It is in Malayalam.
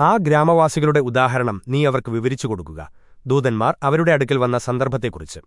ആ ഗ്രാമവാസികളുടെ ഉദാഹരണം നീ അവർക്ക് വിവരിച്ചു കൊടുക്കുക. ദൂതന്മാർ അവരുടെ അടുക്കൽ വന്ന സന്ദർഭത്തെക്കുറിച്ച്.